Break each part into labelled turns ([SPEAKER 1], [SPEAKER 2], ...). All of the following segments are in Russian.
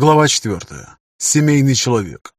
[SPEAKER 1] Глава 4. Семейный человек.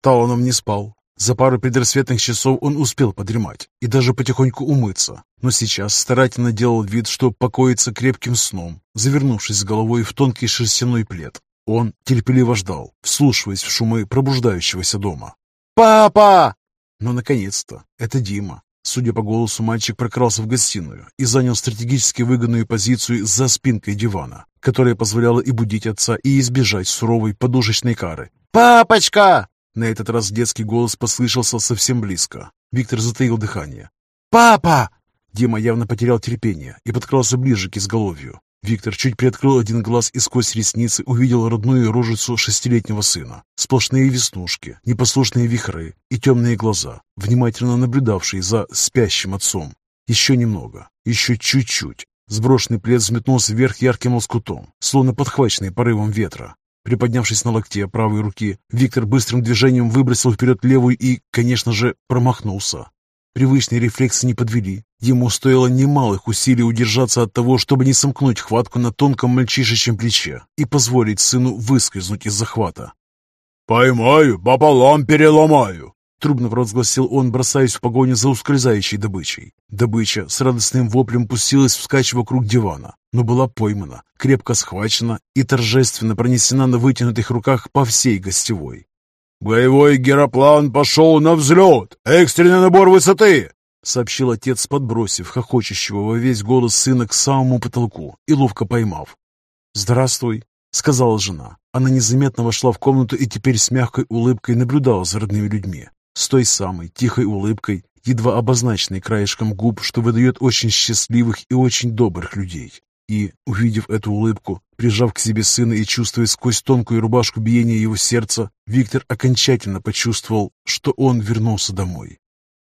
[SPEAKER 1] Таунов не спал. За пару предрассветных часов он успел подремать и даже потихоньку умыться, но сейчас старательно делал вид, что покоится крепким сном, завернувшись с головой в тонкий шерстяной плед. Он терпеливо ждал, вслушиваясь в шумы пробуждающегося дома. «Папа!» Но, наконец-то, это Дима. Судя по голосу, мальчик прокрался в гостиную и занял стратегически выгодную позицию за спинкой дивана, которая позволяла и будить отца, и избежать суровой подушечной кары. «Папочка!» На этот раз детский голос послышался совсем близко. Виктор затаил дыхание. «Папа!» Дима явно потерял терпение и подкрался ближе к изголовью. Виктор чуть приоткрыл один глаз и сквозь ресницы увидел родную рожицу шестилетнего сына. Сплошные веснушки, непослушные вихры и темные глаза, внимательно наблюдавшие за спящим отцом. Еще немного, еще чуть-чуть. Сброшенный плед взметнулся вверх ярким лоскутом, словно подхваченный порывом ветра. Приподнявшись на локте правой руки, Виктор быстрым движением выбросил вперед левую и, конечно же, промахнулся. Привычные рефлексы не подвели. Ему стоило немалых усилий удержаться от того, чтобы не сомкнуть хватку на тонком мальчишечьем плече и позволить сыну выскользнуть из захвата.
[SPEAKER 2] «Поймаю, пополам переломаю!»
[SPEAKER 1] Трубно провозгласил он, бросаясь в погоню за ускользающей добычей. Добыча с радостным воплем пустилась вскачь вокруг дивана, но была поймана, крепко схвачена и торжественно пронесена на вытянутых руках по всей гостевой.
[SPEAKER 2] «Боевой героплан пошел на взлет! Экстренный набор высоты!»
[SPEAKER 1] сообщил отец, подбросив хохочущего во весь голос сына к самому потолку и ловко поймав. «Здравствуй», — сказала жена. Она незаметно вошла в комнату и теперь с мягкой улыбкой наблюдала за родными людьми. С той самой тихой улыбкой, едва обозначенной краешком губ, что выдает очень счастливых и очень добрых людей. И, увидев эту улыбку, прижав к себе сына и чувствуя сквозь тонкую рубашку биение его сердца, Виктор окончательно почувствовал, что он вернулся домой.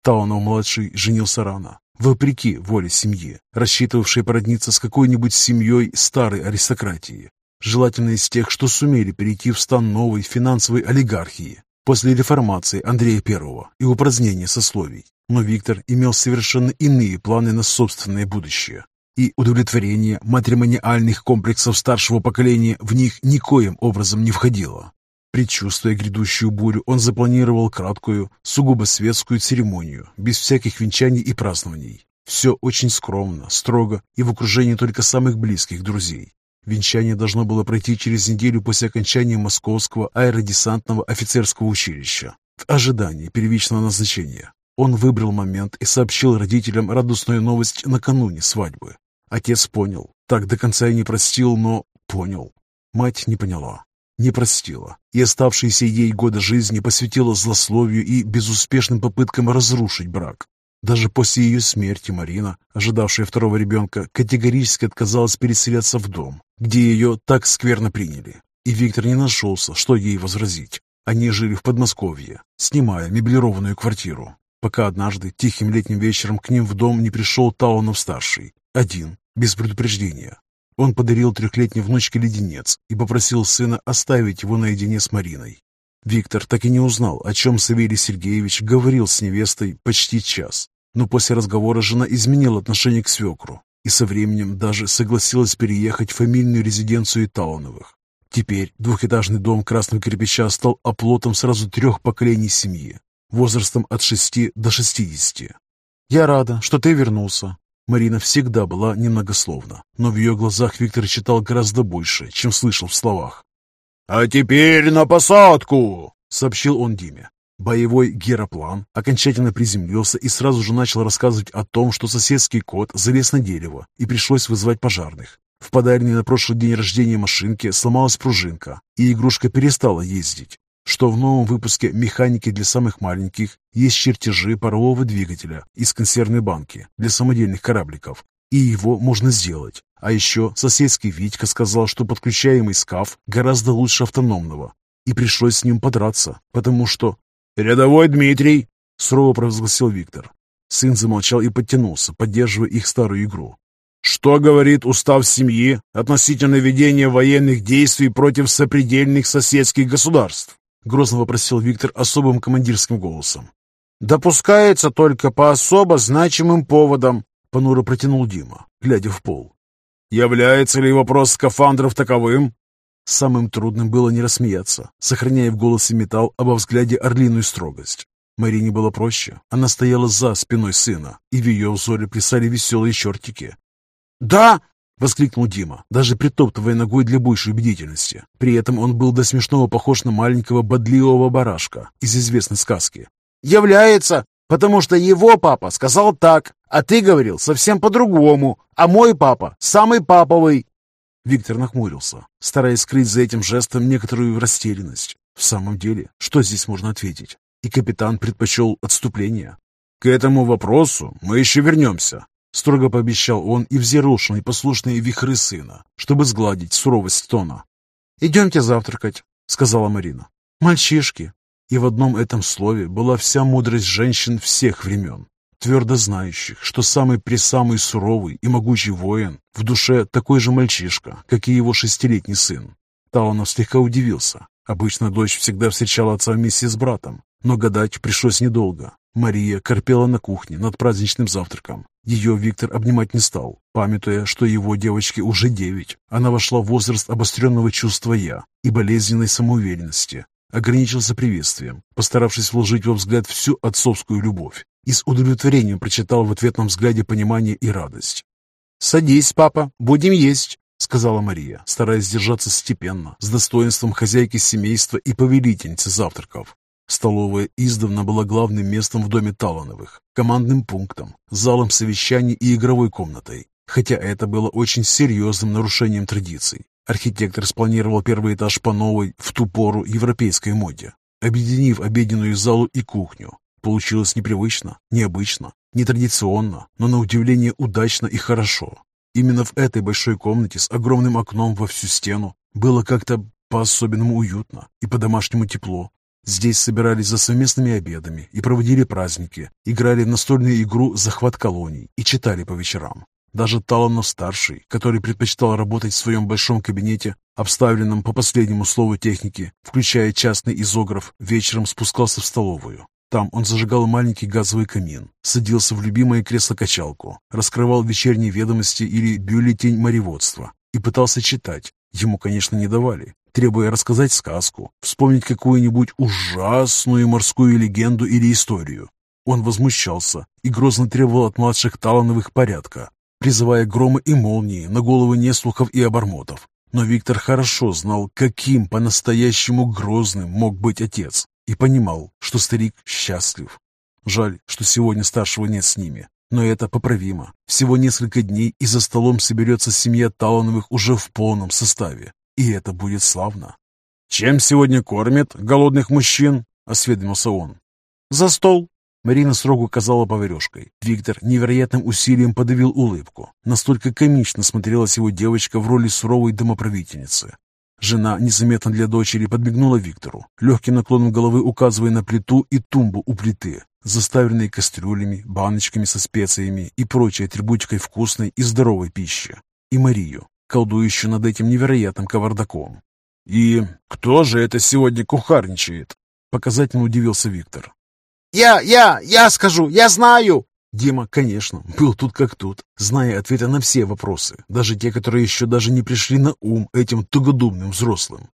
[SPEAKER 1] Таунов-младший женился рано, вопреки воле семьи, рассчитывавшей породниться с какой-нибудь семьей старой аристократии, желательно из тех, что сумели перейти в стан новой финансовой олигархии после реформации Андрея I и упразднения сословий. Но Виктор имел совершенно иные планы на собственное будущее и удовлетворение матримониальных комплексов старшего поколения в них никоим образом не входило. Предчувствуя грядущую бурю, он запланировал краткую, сугубо светскую церемонию, без всяких венчаний и празднований. Все очень скромно, строго и в окружении только самых близких друзей. Венчание должно было пройти через неделю после окончания Московского аэродесантного офицерского училища, в ожидании первичного назначения. Он выбрал момент и сообщил родителям радостную новость накануне свадьбы. Отец понял. Так до конца и не простил, но понял. Мать не поняла, не простила, и оставшиеся ей годы жизни посвятила злословию и безуспешным попыткам разрушить брак. Даже после ее смерти Марина, ожидавшая второго ребенка, категорически отказалась переселяться в дом, где ее так скверно приняли. И Виктор не нашелся, что ей возразить. Они жили в Подмосковье, снимая меблированную квартиру, пока однажды тихим летним вечером к ним в дом не пришел Таунов-старший, один, без предупреждения. Он подарил трехлетней внучке леденец и попросил сына оставить его наедине с Мариной. Виктор так и не узнал, о чем Савелий Сергеевич говорил с невестой почти час. Но после разговора жена изменила отношение к свекру и со временем даже согласилась переехать в фамильную резиденцию Тауновых. Теперь двухэтажный дом красного кирпича стал оплотом сразу трех поколений семьи, возрастом от шести до шестидесяти. «Я рада, что ты вернулся», Марина всегда была немногословна, но в ее глазах Виктор читал гораздо больше, чем слышал в словах.
[SPEAKER 2] «А теперь на посадку!» — сообщил он Диме.
[SPEAKER 1] Боевой героплан окончательно приземлился и сразу же начал рассказывать о том, что соседский кот залез на дерево и пришлось вызвать пожарных. В подаренной на прошлый день рождения машинке сломалась пружинка, и игрушка перестала ездить что в новом выпуске «Механики для самых маленьких» есть чертежи парового двигателя из консервной банки для самодельных корабликов, и его можно сделать. А еще соседский Витька сказал, что подключаемый скаф гораздо лучше автономного, и пришлось с ним подраться, потому что...
[SPEAKER 2] «Рядовой Дмитрий!» — сурово провозгласил Виктор.
[SPEAKER 1] Сын замолчал и подтянулся, поддерживая их старую игру.
[SPEAKER 2] Что говорит устав семьи относительно ведения военных действий против сопредельных соседских государств?
[SPEAKER 1] — грозно вопросил Виктор особым командирским голосом.
[SPEAKER 3] «Допускается только по особо значимым поводам», —
[SPEAKER 1] понуро протянул Дима, глядя в пол.
[SPEAKER 2] «Является ли вопрос скафандров таковым?»
[SPEAKER 1] Самым трудным было не рассмеяться, сохраняя в голосе металл, а во взгляде орлиную строгость. Марине было проще. Она стояла за спиной сына, и в ее взоре плясали веселые чертики. «Да!» — воскликнул Дима, даже притоптывая ногой для большей убедительности. При этом он был до смешного похож на маленького бодливого барашка из известной сказки. «Является, потому что его папа сказал так, а ты говорил совсем по-другому, а мой папа самый паповый». Виктор нахмурился, стараясь скрыть за этим жестом некоторую растерянность. В самом деле, что здесь можно ответить? И капитан предпочел отступление.
[SPEAKER 2] «К этому вопросу мы еще вернемся», — строго пообещал он и взъерошил непослушные вихры сына, чтобы сгладить суровость тона.
[SPEAKER 1] «Идемте завтракать», — сказала Марина. «Мальчишки». И в одном этом слове была вся мудрость женщин всех времен твердо знающих, что самый-пресамый суровый и могучий воин в душе такой же мальчишка, как и его шестилетний сын. Таунов слегка удивился. Обычно дочь всегда встречала отца вместе с братом, но гадать пришлось недолго. Мария корпела на кухне над праздничным завтраком. Ее Виктор обнимать не стал, памятуя, что его девочке уже девять. Она вошла в возраст обостренного чувства «я» и болезненной самоуверенности. Ограничился приветствием, постаравшись вложить во взгляд всю отцовскую любовь и с удовлетворением прочитал в ответном взгляде понимание и радость. «Садись, папа, будем есть», — сказала Мария, стараясь держаться степенно, с достоинством хозяйки семейства и повелительницы завтраков. Столовая издавна была главным местом в доме Талановых, командным пунктом, залом совещаний и игровой комнатой, хотя это было очень серьезным нарушением традиций. Архитектор спланировал первый этаж по новой, в ту пору, европейской моде, объединив обеденную залу и кухню, Получилось непривычно, необычно, нетрадиционно, но на удивление удачно и хорошо. Именно в этой большой комнате с огромным окном во всю стену было как-то по-особенному уютно и по-домашнему тепло. Здесь собирались за совместными обедами и проводили праздники, играли в настольную игру «Захват колоний» и читали по вечерам. Даже Таланов-старший, который предпочитал работать в своем большом кабинете, обставленном по последнему слову техники, включая частный изограф, вечером спускался в столовую, там он зажигал маленький газовый камин, садился в любимое кресло-качалку, раскрывал вечерние ведомости или бюллетень мореводства и пытался читать. Ему, конечно, не давали, требуя рассказать сказку, вспомнить какую-нибудь ужасную морскую легенду или историю. Он возмущался и грозно требовал от младших Талановых порядка, призывая громы и молнии на головы неслухов и обормотов. Но Виктор хорошо знал, каким по-настоящему грозным мог быть отец и понимал, что старик счастлив. Жаль, что сегодня старшего нет с ними, но это поправимо. Всего несколько дней, и за столом соберется семья Талановых уже в полном составе, и это будет славно.
[SPEAKER 2] «Чем сегодня кормят голодных мужчин?» — осведомился он.
[SPEAKER 1] «За стол!» Марина строго указала поварешкой. Виктор невероятным усилием подавил улыбку. Настолько комично смотрелась его девочка в роли суровой домоправительницы. Жена незаметно для дочери подмигнула Виктору, легким наклоном головы указывая на плиту и тумбу у плиты, заставленные кастрюлями, баночками со специями и прочей атрибутикой вкусной и здоровой пищи, и Марию, колдующую над этим невероятным кавардаком.
[SPEAKER 2] «И кто же это сегодня кухарничает?»
[SPEAKER 1] Показательно удивился Виктор.
[SPEAKER 3] «Я, я, я скажу, я знаю!»
[SPEAKER 1] Дима, конечно, был тут как тут, зная ответы на все вопросы, даже те, которые еще даже не пришли на ум этим тугодумным взрослым.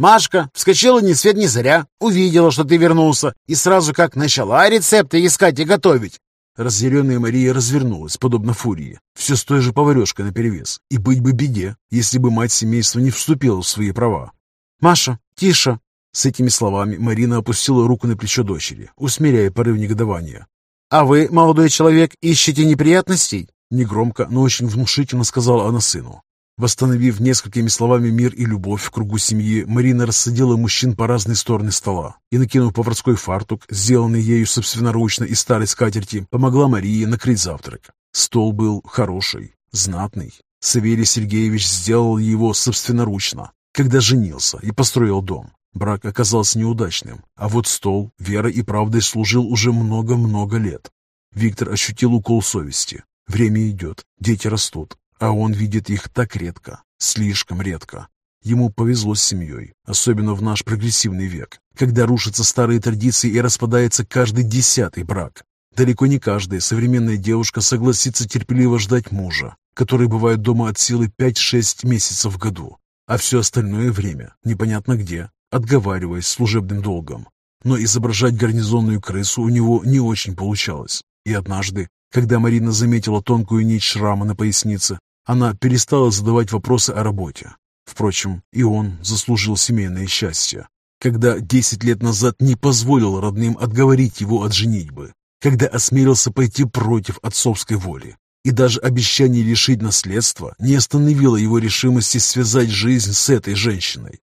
[SPEAKER 3] Машка вскочила ни свет ни заря, увидела, что ты вернулся, и сразу как начала рецепты искать и готовить.
[SPEAKER 1] Разъяренная Мария развернулась, подобно фурии, все с той же поварешкой наперевес, и быть бы беде, если бы мать семейства не вступила в свои права. «Маша, тише!» С этими словами Марина опустила руку на плечо дочери, усмиряя порыв негодования.
[SPEAKER 3] «А вы, молодой человек, ищете неприятностей?»
[SPEAKER 1] Негромко, но очень внушительно сказала она сыну. Восстановив несколькими словами мир и любовь в кругу семьи, Марина рассадила мужчин по разные стороны стола и, накинув поварской фартук, сделанный ею собственноручно из старой скатерти, помогла Марии накрыть завтрак. Стол был хороший, знатный. Савелий Сергеевич сделал его собственноручно, когда женился и построил дом. Брак оказался неудачным, а вот стол верой и правдой служил уже много-много лет. Виктор ощутил укол совести. Время идет, дети растут, а он видит их так редко, слишком редко. Ему повезло с семьей, особенно в наш прогрессивный век, когда рушатся старые традиции и распадается каждый десятый брак. далеко не каждая современная девушка согласится терпеливо ждать мужа, который бывает дома от силы 5-6 месяцев в году, а все остальное время непонятно где, отговариваясь служебным долгом. Но изображать гарнизонную крысу у него не очень получалось. И однажды, когда Марина заметила тонкую нить шрама на пояснице, она перестала задавать вопросы о работе. Впрочем, и он заслужил семейное счастье, когда десять лет назад не позволил родным отговорить его от женитьбы, когда осмелился пойти против отцовской воли, и даже обещание лишить наследства не остановило его решимости связать жизнь с этой женщиной.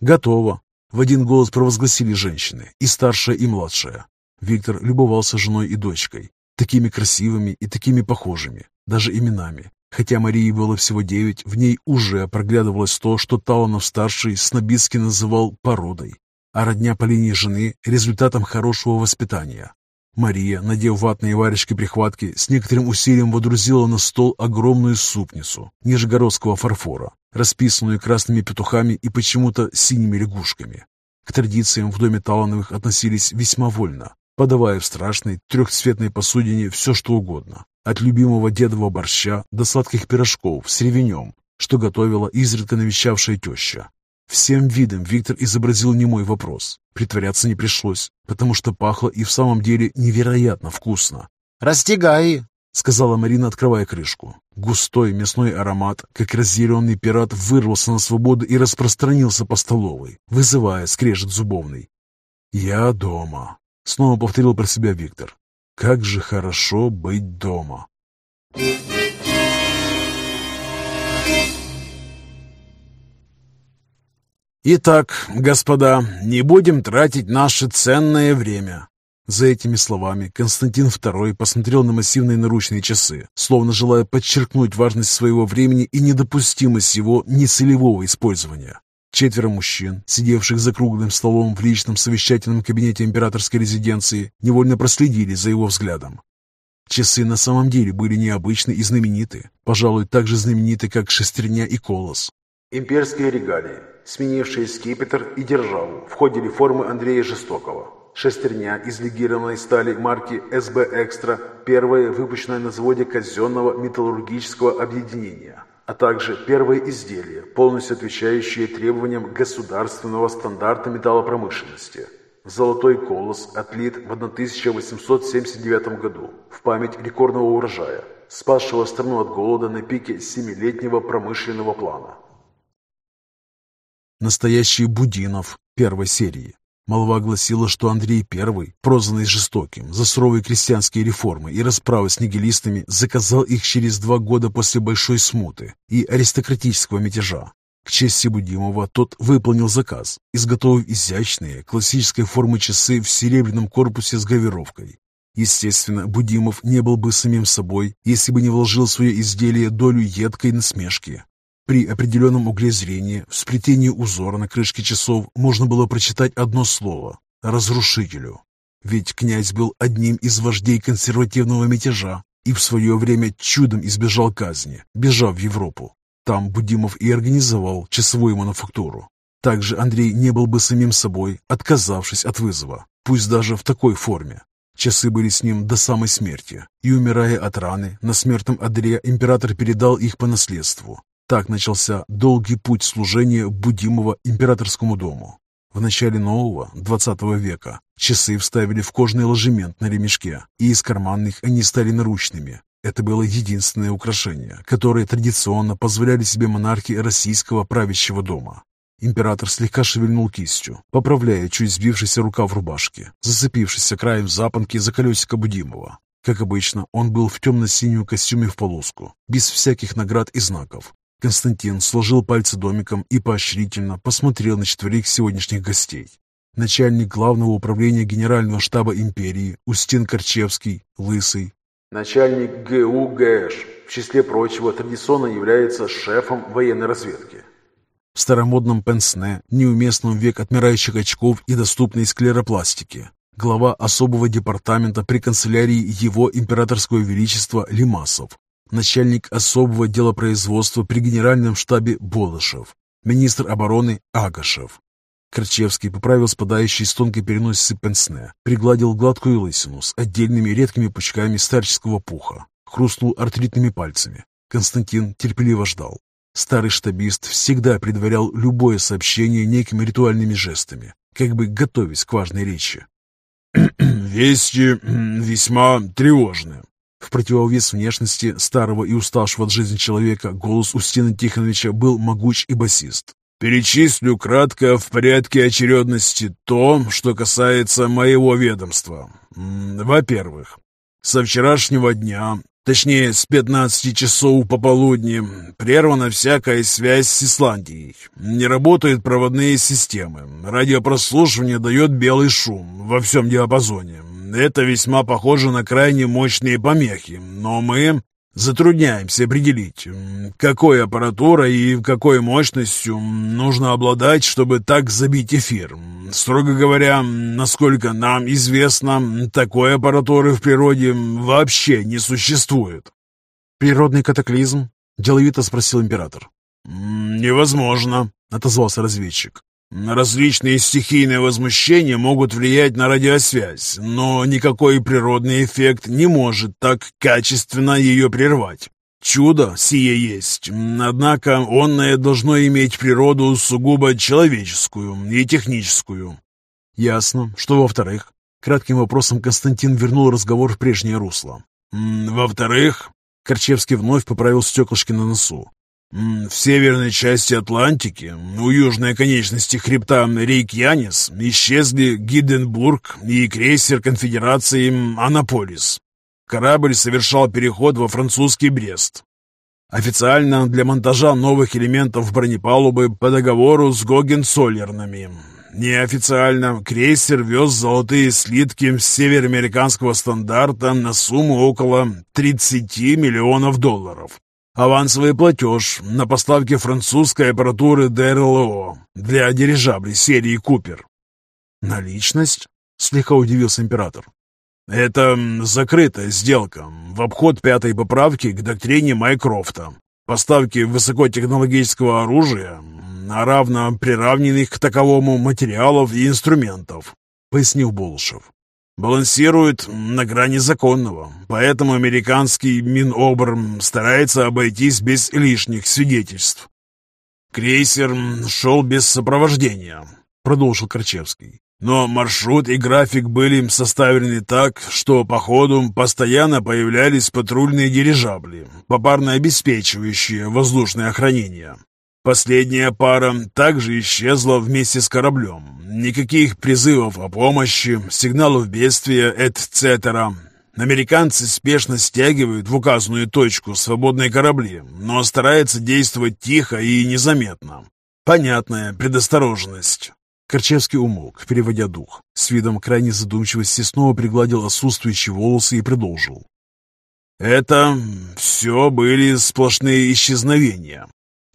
[SPEAKER 1] «Готово!» — в один голос провозгласили женщины, и старшая, и младшая. Виктор любовался женой и дочкой, такими красивыми и такими похожими, даже именами. Хотя Марии было всего девять, в ней уже проглядывалось то, что Таланов-старший снобистски называл породой, а родня по линии жены – результатом хорошего воспитания. Мария, надев ватные варежки-прихватки, с некоторым усилием водрузила на стол огромную супницу нижегородского фарфора, расписанную красными петухами и почему-то синими лягушками. К традициям в доме Талановых относились весьма вольно, подавая в страшной трехцветной посудине все что угодно, от любимого дедового борща до сладких пирожков с ревенем, что готовила изредка навещавшая теща. Всем видом Виктор изобразил немой вопрос. Притворяться не пришлось, потому что пахло и в самом деле невероятно вкусно.
[SPEAKER 3] «Растягай!» — сказала Марина, открывая крышку. Густой мясной аромат, как разъяренный пират, вырвался на свободу и распространился по столовой, вызывая скрежет зубовный. «Я дома», — снова повторил про себя Виктор. «Как же хорошо быть дома!»
[SPEAKER 1] «Итак, господа, не будем тратить наше ценное время». За этими словами Константин II посмотрел на массивные наручные часы, словно желая подчеркнуть важность своего времени и недопустимость его нецелевого использования. Четверо мужчин, сидевших за круглым столом в личном совещательном кабинете императорской резиденции, невольно проследили за его взглядом. Часы на самом деле были необычны и знамениты, пожалуй, так же знамениты, как шестерня и колос.
[SPEAKER 2] Имперские регалии сменившие скипетр и державу в ходе реформы Андрея Жестокого. Шестерня из легированной стали марки СБ Экстра, первая выпущенная на заводе казенного металлургического объединения, а также первое изделие, полностью отвечающее требованиям государственного стандарта металлопромышленности. Золотой колос отлит в 1879 году в память рекордного урожая, спасшего страну от голода на пике семилетнего промышленного плана.
[SPEAKER 1] Настоящий Будинов первой серии. Молва гласила, что Андрей I, прозванный жестоким за суровые крестьянские реформы и расправы с нигилистами, заказал их через два года после Большой Смуты и аристократического мятежа. К чести Будимова тот выполнил заказ, изготовив изящные, классической формы часы в серебряном корпусе с гравировкой. Естественно, Будимов не был бы самим собой, если бы не вложил в свое изделие долю едкой насмешки. При определенном угле зрения в сплетении узора на крышке часов можно было прочитать одно слово – «разрушителю». Ведь князь был одним из вождей консервативного мятежа и в свое время чудом избежал казни, бежав в Европу. Там Будимов и организовал часовую мануфактуру. Также Андрей не был бы самим собой, отказавшись от вызова, пусть даже в такой форме. Часы были с ним до самой смерти, и, умирая от раны, на смертном одре император передал их по наследству, так начался долгий путь служения Будимова императорскому дому. В начале нового, 20 века, часы вставили в кожный ложемент на ремешке, и из карманных они стали наручными. Это было единственное украшение, которое традиционно позволяли себе монархи российского правящего дома. Император слегка шевельнул кистью, поправляя чуть сбившийся рукав рубашки, зацепившийся краем запонки за колесико Будимова. Как обычно, он был в темно-синем костюме в полоску, без всяких наград и знаков, Константин сложил пальцы домиком и поощрительно посмотрел на четверых сегодняшних гостей. Начальник главного управления Генерального штаба империи Устин Корчевский, лысый.
[SPEAKER 2] Начальник ГУ ГЭШ, в числе прочего, традиционно является шефом военной разведки.
[SPEAKER 1] В старомодном пенсне, неуместном век отмирающих очков и доступной склеропластики. Глава особого департамента при канцелярии Его Императорского Величества Лимасов, начальник особого делопроизводства при Генеральном штабе Болышев, министр обороны Агашев.
[SPEAKER 3] Корчевский поправил спадающий с тонкой переносицы пенсне, пригладил гладкую лысину с отдельными редкими пучками старческого пуха, хрустнул артритными пальцами. Константин терпеливо ждал. Старый штабист всегда предварял любое сообщение некими ритуальными жестами, как бы готовясь к важной речи.
[SPEAKER 1] «Вести весьма тревожные».
[SPEAKER 3] В противовес внешности старого и уставшего от жизни человека голос Устина Тихоновича был могуч и басист.
[SPEAKER 1] Перечислю кратко в порядке очередности то, что касается моего ведомства. Во-первых, со вчерашнего дня, точнее с 15 часов пополудни, прервана всякая связь с Исландией. Не работают проводные системы. Радиопрослушивание дает белый шум во всем диапазоне. Это весьма похоже на крайне мощные помехи, но мы Затрудняемся определить, какой аппаратурой и какой мощностью нужно обладать, чтобы так забить эфир. Строго говоря, насколько нам известно, такой аппаратуры в природе вообще не существует.
[SPEAKER 3] «Природный катаклизм?» – деловито спросил император.
[SPEAKER 1] «Невозможно», – отозвался разведчик. Различные стихийные возмущения могут влиять на радиосвязь, но никакой природный эффект не может так качественно ее прервать. Чудо сие есть, однако онное должно иметь природу сугубо человеческую и техническую.
[SPEAKER 3] Ясно. Что во-вторых? Кратким вопросом Константин вернул разговор в прежнее русло.
[SPEAKER 1] Во-вторых,
[SPEAKER 3] Корчевский вновь поправил стеклышки на носу.
[SPEAKER 1] В северной части Атлантики, у южной конечности хребта Рейкьянис, исчезли Гиденбург и крейсер конфедерации Анаполис. Корабль совершал переход во французский Брест. Официально для монтажа новых элементов бронепалубы по договору с Гогенцоллернами. Неофициально крейсер вез золотые слитки североамериканского стандарта на сумму около 30 миллионов долларов. Авансовый платеж на поставки французской аппаратуры ДРЛО для дирижаблей серии «Купер».
[SPEAKER 3] «Наличность?» — слегка удивился император.
[SPEAKER 1] «Это закрытая сделка в обход пятой поправки к доктрине Майкрофта. Поставки высокотехнологического оружия, а равно приравненных к таковому материалов и инструментов», — пояснил Болшев балансирует на грани законного, поэтому американский Минобр старается обойтись без лишних свидетельств. «Крейсер шел без сопровождения», — продолжил Корчевский. «Но маршрут и график были составлены так, что по ходу постоянно появлялись патрульные дирижабли, попарно обеспечивающие воздушное охранение. Последняя пара также исчезла вместе с кораблем. Никаких призывов о помощи, сигналов бедствия, etc. Американцы спешно стягивают в указанную точку свободные корабли, но стараются действовать тихо и незаметно. Понятная предосторожность.
[SPEAKER 3] Корчевский умолк, переводя дух. С видом крайней задумчивости снова пригладил отсутствующие волосы и продолжил.
[SPEAKER 1] Это все были сплошные исчезновения.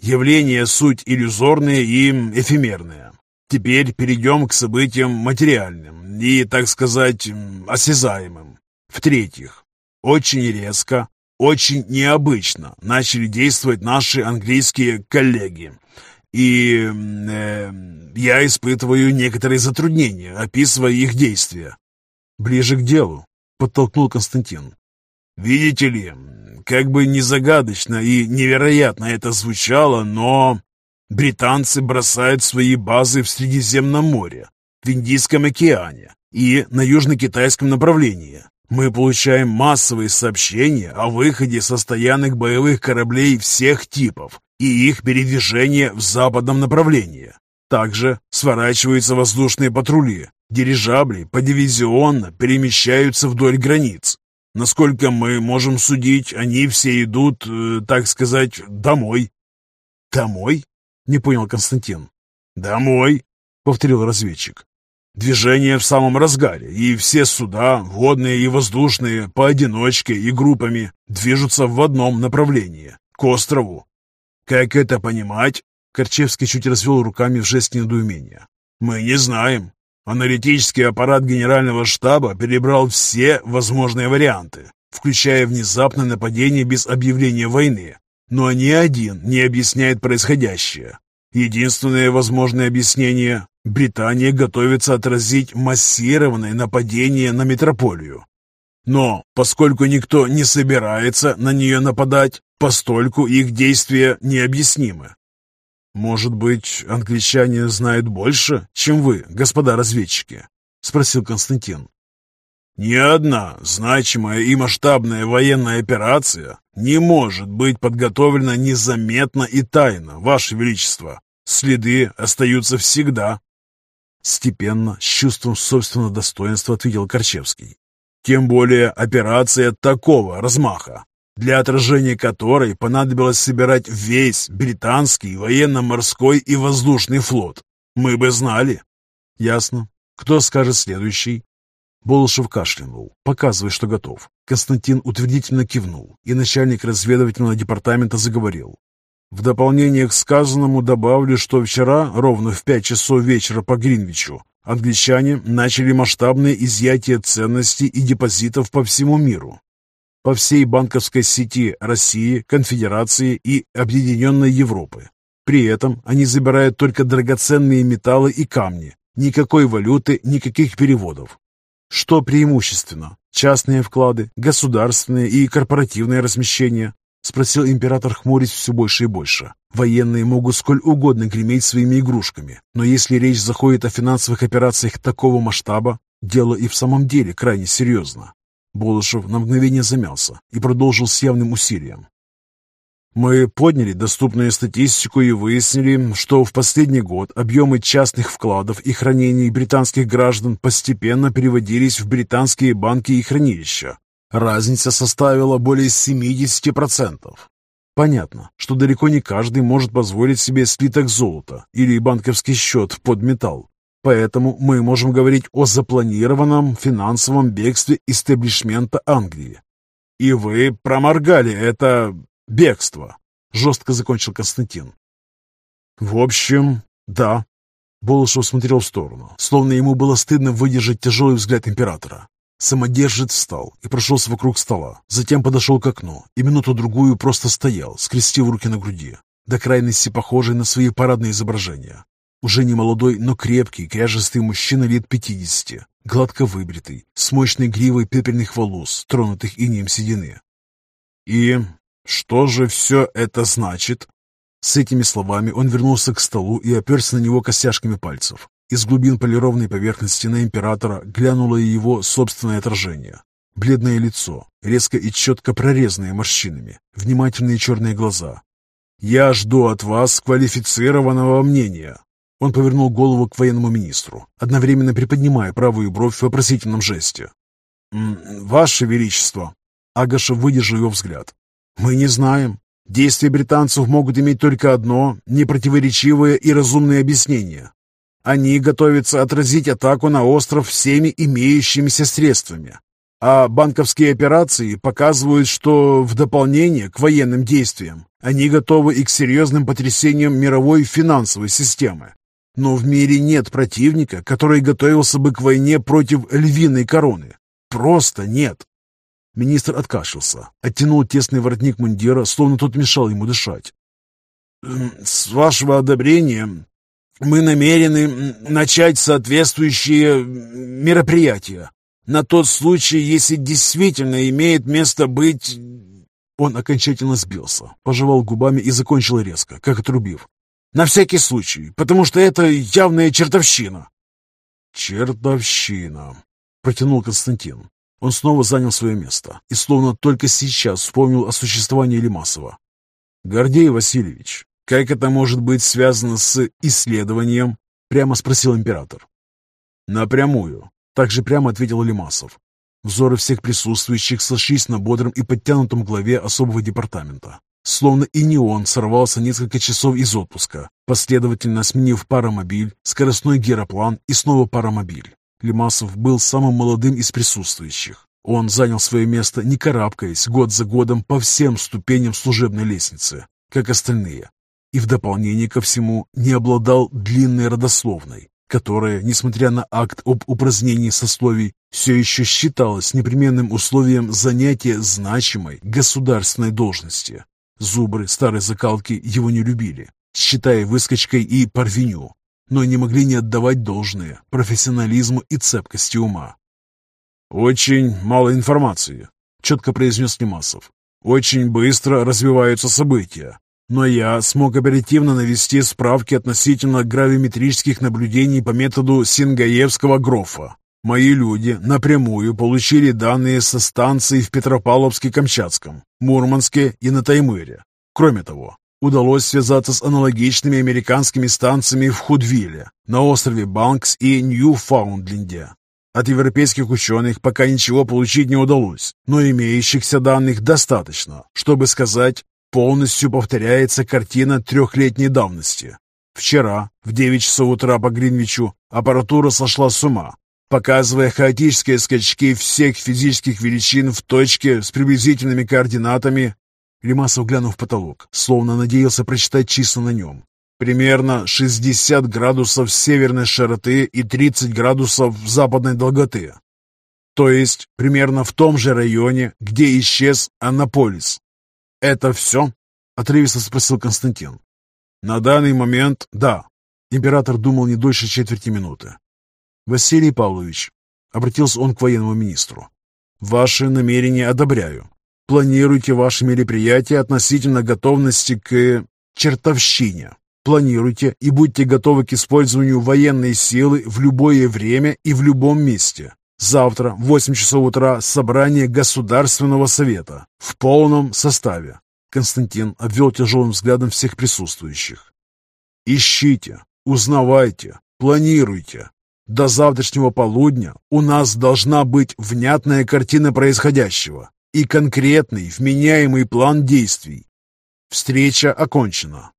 [SPEAKER 1] Явления суть иллюзорные и эфемерные. Теперь перейдем к событиям материальным и, так сказать, осязаемым. В-третьих, очень резко, очень необычно начали действовать наши английские коллеги. И э, я испытываю некоторые затруднения, описывая их действия.
[SPEAKER 3] Ближе к делу, подтолкнул Константин.
[SPEAKER 1] Видите ли, как бы не загадочно и невероятно это звучало, но... Британцы бросают свои базы в Средиземном море, в Индийском океане и на южно-китайском направлении. Мы получаем массовые сообщения о выходе состоянных боевых кораблей всех типов и их передвижение в западном направлении. Также сворачиваются воздушные патрули, дирижабли подивизионно перемещаются вдоль границ, Насколько мы можем судить, они все идут, э, так сказать, домой».
[SPEAKER 3] «Домой?» — не понял Константин.
[SPEAKER 1] «Домой», — повторил разведчик. «Движение в самом разгаре, и все суда, водные и воздушные, поодиночке и группами, движутся в одном направлении, к острову. Как это понимать?» Корчевский чуть развел руками в жесте недоумения. «Мы не знаем. Аналитический аппарат генерального штаба перебрал все возможные варианты, включая внезапное нападение без объявления войны, но ни один не объясняет происходящее. Единственное возможное объяснение Британия готовится отразить массированное нападение на метрополию. Но поскольку никто не собирается на нее нападать, постольку их действия необъяснимы. «Может быть, англичане знают больше, чем вы, господа разведчики?» — спросил Константин. «Ни одна значимая и масштабная военная операция не может быть подготовлена незаметно и тайно, Ваше Величество. Следы остаются всегда». Степенно, с чувством собственного достоинства ответил Корчевский. «Тем более операция такого размаха для отражения которой понадобилось собирать весь британский военно-морской и воздушный флот. Мы бы знали. Ясно. Кто скажет следующий? Болышев кашлянул, показывая, что готов. Константин утвердительно кивнул, и начальник разведывательного департамента заговорил. В дополнение к сказанному добавлю, что вчера, ровно в пять часов вечера по Гринвичу, англичане начали масштабное изъятие ценностей и депозитов по всему миру по всей банковской сети России, Конфедерации и Объединенной Европы. При этом они забирают только драгоценные металлы и камни, никакой валюты, никаких переводов. Что преимущественно? Частные вклады, государственные и корпоративные размещения? Спросил император, хмурясь все больше и больше. Военные могут сколь угодно греметь своими игрушками, но если речь заходит о финансовых операциях такого масштаба, дело и в самом деле крайне серьезно. Болышев на мгновение замялся и продолжил с явным усилием. Мы подняли доступную статистику и выяснили, что в последний год объемы частных вкладов и хранений британских граждан постепенно переводились в британские банки и хранилища. Разница составила более 70%. Понятно, что далеко не каждый может позволить себе слиток золота или банковский счет под металл, Поэтому мы можем говорить о запланированном финансовом бегстве истеблишмента Англии. И вы проморгали это бегство, жестко закончил Константин. В общем, да. Болышев смотрел в сторону, словно ему было стыдно выдержать тяжелый взгляд императора. Самодержец встал и прошелся вокруг стола, затем подошел к окну и минуту-другую просто стоял, скрестив руки на груди, до крайности похожий на свои парадные изображения. Уже не молодой, но крепкий, кряжестый мужчина лет пятидесяти, гладко выбритый, с мощной гривой пепельных волос, тронутых инеем седины. «И что же все это значит?» С этими словами он вернулся к столу и оперся на него костяшками пальцев. Из глубин полированной поверхности на императора глянуло его собственное отражение. Бледное лицо, резко и четко прорезанное морщинами, внимательные черные глаза. «Я жду от вас квалифицированного мнения. Он повернул голову к военному министру, одновременно приподнимая правую бровь в вопросительном жесте. «Ваше Величество!» Агаша выдержал его взгляд. «Мы не знаем. Действия британцев могут иметь только одно, непротиворечивое и разумное объяснение. Они готовятся отразить атаку на остров всеми имеющимися средствами. А банковские операции показывают, что в дополнение к военным действиям они готовы и к серьезным потрясениям мировой финансовой системы. Но в мире нет противника, который готовился бы к войне против львиной короны. Просто нет. Министр откашлялся, оттянул тесный воротник мундира, словно тот мешал ему дышать. «С вашего одобрения мы намерены начать соответствующие мероприятия. На тот случай, если действительно имеет место быть...» Он окончательно сбился, пожевал губами и закончил резко, как отрубив. На всякий случай, потому что это явная чертовщина. Чертовщина, протянул Константин. Он снова занял свое место и словно только сейчас вспомнил о существовании Лимасова. «Гордей Васильевич, как это может быть связано с исследованием?» Прямо спросил император. «Напрямую», — также прямо ответил Лимасов. Взоры всех присутствующих сошлись на бодром и подтянутом главе особого департамента. Словно и не он сорвался несколько часов из отпуска, последовательно сменив паромобиль, скоростной героплан и снова паромобиль. Лимасов был самым молодым из присутствующих. Он занял свое место, не карабкаясь год за годом по всем ступеням служебной лестницы, как остальные. И в дополнение ко всему не обладал длинной родословной, которая, несмотря на акт об упразднении сословий, все еще считалась непременным условием занятия значимой государственной должности. Зубры старой закалки его не любили, считая выскочкой и парвеню. но не могли не отдавать должное профессионализму и цепкости ума.
[SPEAKER 3] «Очень мало информации», — четко произнес Немасов. «Очень быстро развиваются события, но я смог оперативно навести справки относительно гравиметрических наблюдений по методу Сингаевского-Грофа. Мои люди напрямую получили данные со станций в Петропавловске-Камчатском, Мурманске и на Таймыре. Кроме того, удалось связаться с аналогичными американскими станциями в Худвилле, на острове Банкс и Ньюфаундленде. От европейских ученых пока ничего получить не удалось, но имеющихся данных достаточно, чтобы сказать, полностью повторяется картина трехлетней давности. Вчера, в 9 часов утра по Гринвичу, аппаратура сошла с ума, показывая хаотические скачки всех физических величин в точке с приблизительными координатами. Ремасов глянул в потолок, словно надеялся прочитать числа на нем. Примерно 60 градусов северной широты и 30 градусов западной долготы. То есть примерно в том же районе, где исчез Анаполис. «Это все?» — отрывисто спросил Константин. «На данный момент, да». Император думал не дольше четверти минуты. «Василий Павлович», — обратился он к военному министру, — «ваши намерения одобряю. Планируйте ваши мероприятия относительно готовности к чертовщине. Планируйте и будьте готовы к использованию военной силы в любое время и в любом месте. Завтра в 8 часов утра собрание Государственного совета в полном составе. Константин обвел тяжелым взглядом всех присутствующих. Ищите, узнавайте, планируйте, до завтрашнего полудня у нас должна быть внятная картина происходящего и конкретный, вменяемый план действий. Встреча окончена.